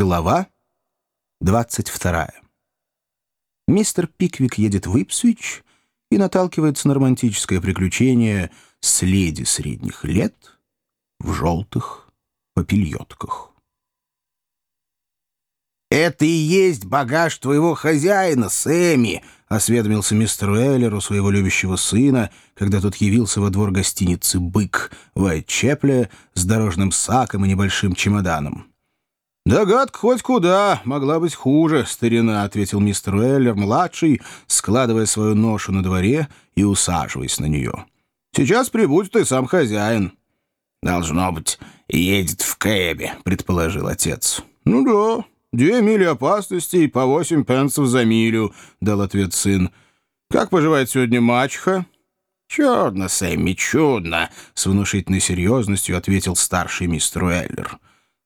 Глава 22. Мистер Пиквик едет в Ипсвич и наталкивается на романтическое приключение с леди средних лет в желтых попельотках. «Это и есть багаж твоего хозяина, Сэмми!» — осведомился мистер Уэллер у своего любящего сына, когда тот явился во двор гостиницы «Бык» в Уайтчепле с дорожным саком и небольшим чемоданом. «Догадка хоть куда, могла быть хуже, старина», — ответил мистер Уэллер-младший, складывая свою ношу на дворе и усаживаясь на нее. «Сейчас прибудет и сам хозяин». «Должно быть, едет в кэбе», — предположил отец. «Ну да, две мили опасности и по восемь пенсов за милю», — дал ответ сын. «Как поживает сегодня мачеха?» «Чудно, Сэмми, чудно», — с внушительной серьезностью ответил старший мистер Уэллер.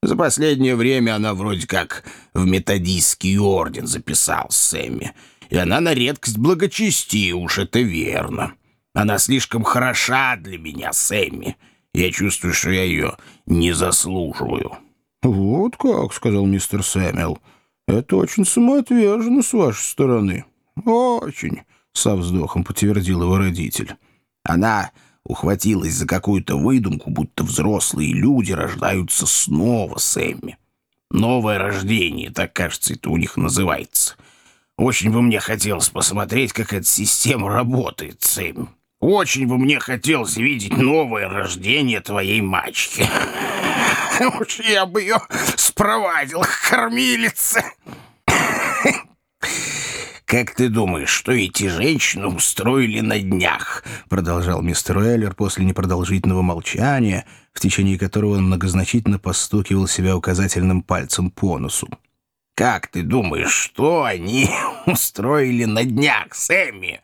За последнее время она вроде как в методистский орден записал Сэмми. И она на редкость благочестива, уж это верно. Она слишком хороша для меня, Сэмми. Я чувствую, что я ее не заслуживаю». «Вот как», — сказал мистер Сэмюэл. «Это очень самоотверженно с вашей стороны». «Очень», — со вздохом подтвердил его родитель. «Она ухватилась за какую-то выдумку, будто взрослые люди рождаются снова, Сэмми. Новое рождение, так, кажется, это у них называется. Очень бы мне хотелось посмотреть, как эта система работает, Сэмми. Очень бы мне хотелось видеть новое рождение твоей мачехи. Уж я бы ее спровадил к кормилице. «Как ты думаешь, что эти женщины устроили на днях?» Продолжал мистер Уэллер после непродолжительного молчания, в течение которого он многозначительно постукивал себя указательным пальцем по носу. «Как ты думаешь, что они устроили на днях, Сэмми?»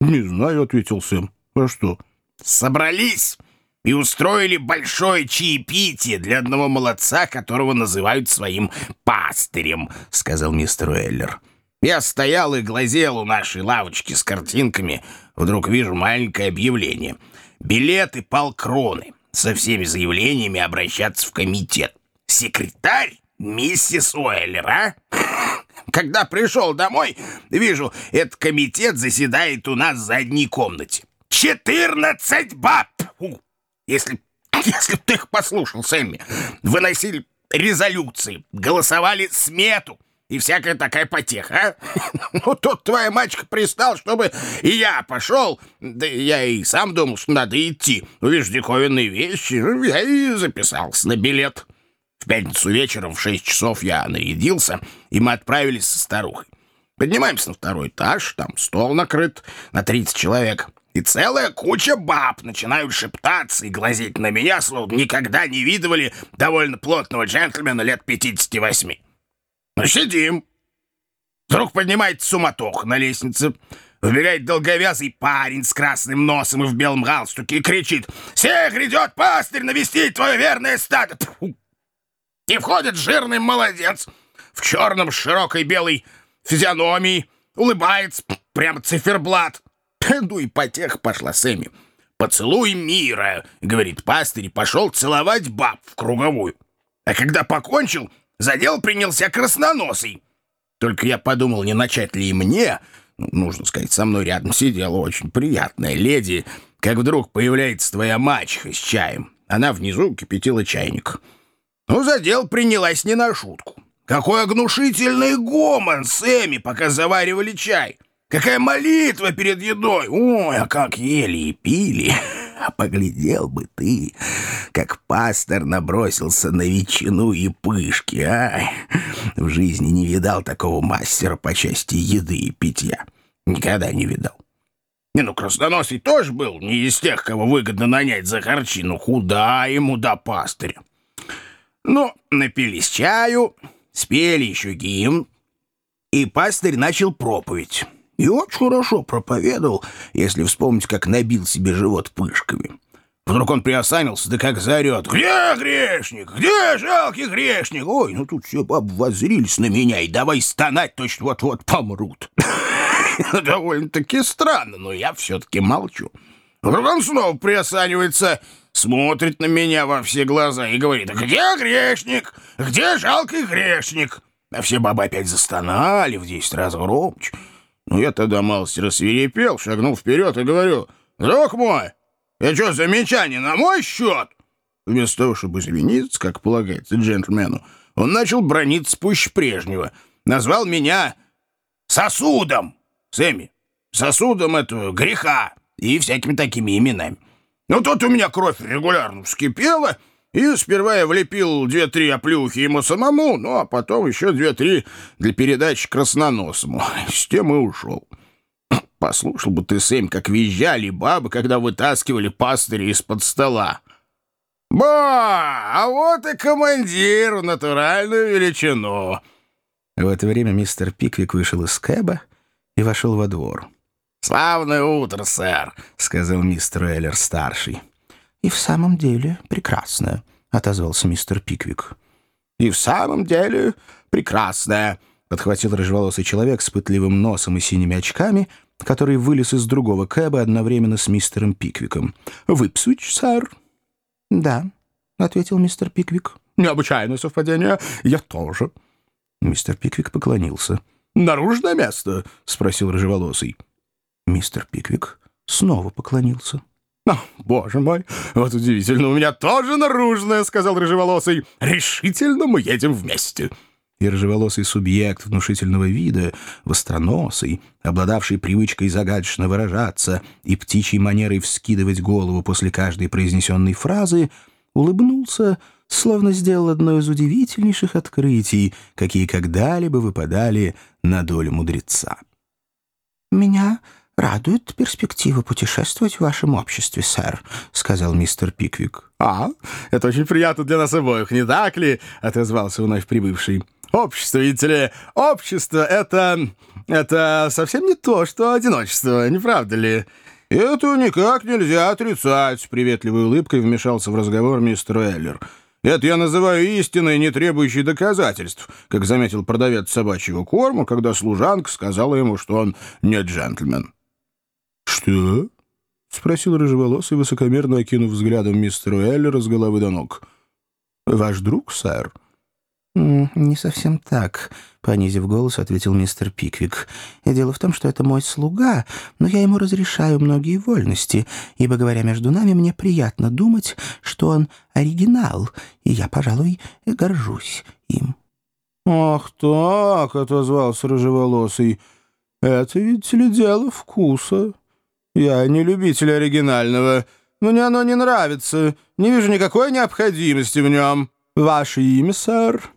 «Не знаю», — ответил Сэм. «А что?» «Собрались и устроили большое чаепитие для одного молодца, которого называют своим пастырем», — сказал мистер Уэллер. Я стоял и глазел у нашей лавочки с картинками. Вдруг вижу маленькое объявление. Билеты полкроны. Со всеми заявлениями обращаться в комитет. Секретарь? Миссис Уэллер, а? Когда пришел домой, вижу, этот комитет заседает у нас в задней комнате. Четырнадцать баб! Если, если ты их послушал, Сэмми, выносили резолюции, голосовали смету — и всякая такая потеха, а? Ну, тут твоя мачка пристал, чтобы и я пошел. Да я и сам думал, что надо идти. Увидишь диковинные вещи, я и записался на билет. В пятницу вечером в шесть часов я нарядился, и мы отправились со старухой. Поднимаемся на второй этаж, там стол накрыт на 30 человек. И целая куча баб начинают шептаться и глазеть на меня, словно никогда не видывали довольно плотного джентльмена лет 58. Сидим. Вдруг поднимается суматох на лестнице. Вбегает долговязый парень с красным носом и в белом галстуке и кричит «Всех грядет пастырь навестить твое верное стадо!» И входит жирный молодец в черном широкой белой физиономии, улыбается, прямо циферблат. Ну и потех пошла Сэмми. «Поцелуй мира!» — говорит пастырь, и пошел целовать баб в круговую. А когда покончил, за дело принялся красноносый. Только я подумал, не начать ли и мне, ну, нужно сказать, со мной рядом сидела очень приятная леди, как вдруг появляется твоя мачеха с чаем. Она внизу кипятила чайник. Ну, за дело принялась не на шутку. Какой оглушительный гомон Сэмми, пока заваривали чай. Какая молитва перед едой. Ой, а как ели и пили. А поглядел бы ты, как пастор набросился на ветчину и пышки, а? В жизни не видал такого мастера по части еды и питья. Никогда не видал. Не, ну, красноносый тоже был не из тех, кого выгодно нанять за харчину. Худа ему до пастыря. Ну, напились чаю, спели еще гимн, и пастырь начал проповедь. И очень хорошо проповедовал, если вспомнить, как набил себе живот пышками. Вдруг он приосанился, да как заорет. «Где грешник? Где жалкий грешник?» Ой, ну тут все бабы воззрились на меня и давай стонать, точно вот-вот помрут. Довольно-таки странно, но я все-таки молчу. Вдруг он снова приосанивается. смотрит на меня во все глаза и говорит, «Где грешник? Где жалкий грешник?» А все бабы опять застонали в десять раз громче. Ну, я тогда малость рассверепел, шагнул вперед и говорю, «Друг мой, я что, замечание на мой счет?» Вместо того, чтобы извиниться, как полагается джентльмену, он начал брониться пуще прежнего. Назвал меня сосудом, Сэмми, сосудом этого греха и всякими такими именами. Ну, тут у меня кровь регулярно вскипела, и сперва я влепил две-три оплюхи ему самому, ну, а потом еще две-три для передачи красноносому. С тем и ушел. Послушал бы ты, Сэм, как визжали бабы, когда вытаскивали пастыря из-под стола. «Ба! А вот и командир в натуральную величину!» В это время мистер Пиквик вышел из кэба и вошел во двор. «Славное утро, сэр», — сказал мистер Эллер-старший. «И в самом деле прекрасное», — отозвался мистер Пиквик. «И в самом деле прекрасное», — подхватил рыжеволосый человек с пытливым носом и синими очками, который вылез из другого кэба одновременно с мистером Пиквиком. «Выпсуч, сэр?» «Да», — ответил мистер Пиквик. «Необычайное совпадение. Я тоже». Мистер Пиквик поклонился. «Наружное место?» — спросил рыжеволосый. Мистер Пиквик снова поклонился. «О, боже мой, вот удивительно, у меня тоже наружное», — сказал рыжеволосый. «Решительно мы едем вместе». И рыжеволосый субъект внушительного вида, востроносый, обладавший привычкой загадочно выражаться и птичьей манерой вскидывать голову после каждой произнесенной фразы, улыбнулся, словно сделал одно из удивительнейших открытий, какие когда-либо выпадали на долю мудреца. «Меня радует перспектива путешествовать в вашем обществе, сэр», — сказал мистер Пиквик. «А, это очень приятно для нас обоих, не так ли?» — отозвался вновь прибывший. «Общество, видите ли, общество — это... это совсем не то, что одиночество, не правда ли?» «Это никак нельзя отрицать», — с приветливой улыбкой вмешался в разговор мистер Эллер. «Это я называю истиной, не требующей доказательств», как заметил продавец собачьего корма, когда служанка сказала ему, что он не джентльмен. «Что?» — спросил рыжеволосый, высокомерно окинув взглядом мистера Эллера с головы до ног. «Ваш друг, сэр?» «Не совсем так», — понизив голос, ответил мистер Пиквик. «Дело в том, что это мой слуга, но я ему разрешаю многие вольности, ибо, говоря между нами, мне приятно думать, что он оригинал, и я, пожалуй, горжусь им». «Ах так», — отозвался рыжеволосый, — «это ведь ли дело вкуса? Я не любитель оригинального, мне оно не нравится, не вижу никакой необходимости в нем. Ваше имя, сэр?»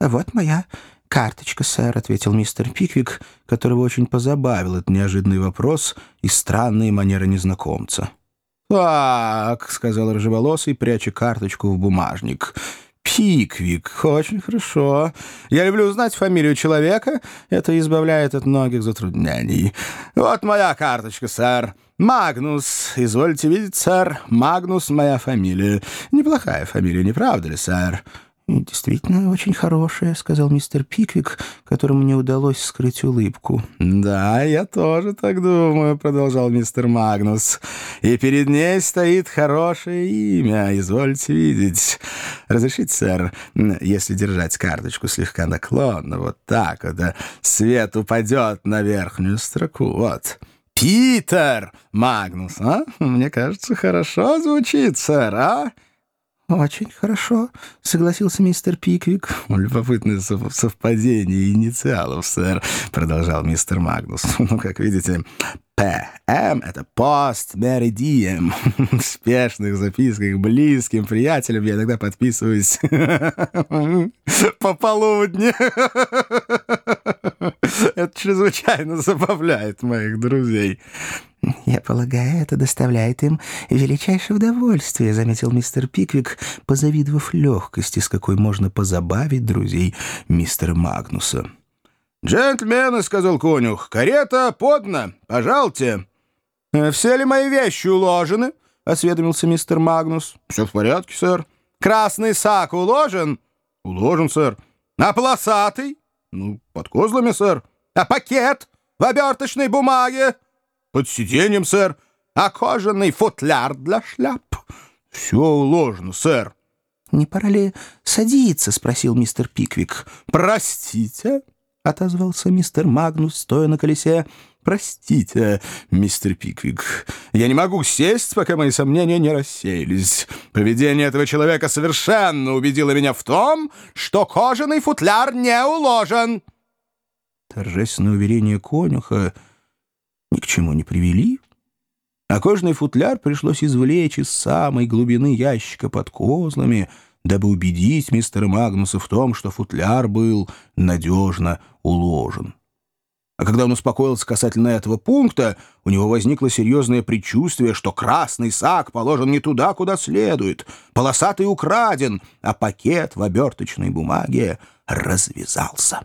«Вот моя карточка, сэр», — ответил мистер Пиквик, которого очень позабавил этот неожиданный вопрос и странные манеры незнакомца. «Так», — сказал рыжеволосый, пряча карточку в бумажник. «Пиквик, очень хорошо. Я люблю узнать фамилию человека, это избавляет от многих затруднений. Вот моя карточка, сэр. Магнус, извольте видеть, сэр, Магнус — моя фамилия. Неплохая фамилия, не правда ли, сэр?» «Действительно очень хорошая», — сказал мистер Пиквик, которому не удалось скрыть улыбку. «Да, я тоже так думаю», — продолжал мистер Магнус. «И перед ней стоит хорошее имя, извольте видеть. Разрешите, сэр, если держать карточку слегка наклонно, вот так вот, да, свет упадет на верхнюю строку, вот». «Питер Магнус, а? Мне кажется, хорошо звучит, сэр, а?» «Очень хорошо», — согласился мистер Пиквик. «Любопытное совпадение инициалов, сэр», — продолжал мистер Магнус. «Ну, как видите, П.М. — это post meridiem. В спешных записках близким приятелям я иногда подписываюсь Пополудни. Это чрезвычайно забавляет моих друзей». «Я полагаю, это доставляет им величайшее удовольствие», — заметил мистер Пиквик, позавидовав легкости, с какой можно позабавить друзей мистера Магнуса. «Джентльмены», — сказал конюх, — «карета подна, пожалуйте». «Э, «Все ли мои вещи уложены?» — осведомился мистер Магнус. «Все в порядке, сэр». «Красный сак уложен?» «Уложен, сэр». «А полосатый?» «Ну, под козлами, сэр». «А пакет в оберточной бумаге?» «Под сиденьем, сэр». «А кожаный футляр для шляп?» «Все уложено, сэр». «Не пора ли садиться?» — спросил мистер Пиквик. «Простите?» — отозвался мистер Магнус, стоя на колесе. «Простите, мистер Пиквик, я не могу сесть, пока мои сомнения не рассеялись. Поведение этого человека совершенно убедило меня в том, что кожаный футляр не уложен». Торжественное уверение конюха ни к чему не привели, а кожный футляр пришлось извлечь из самой глубины ящика под козлами, дабы убедить мистера Магнуса в том, что футляр был надежно уложен. А когда он успокоился касательно этого пункта, у него возникло серьезное предчувствие, что красный сак положен не туда, куда следует, полосатый украден, а пакет в оберточной бумаге развязался.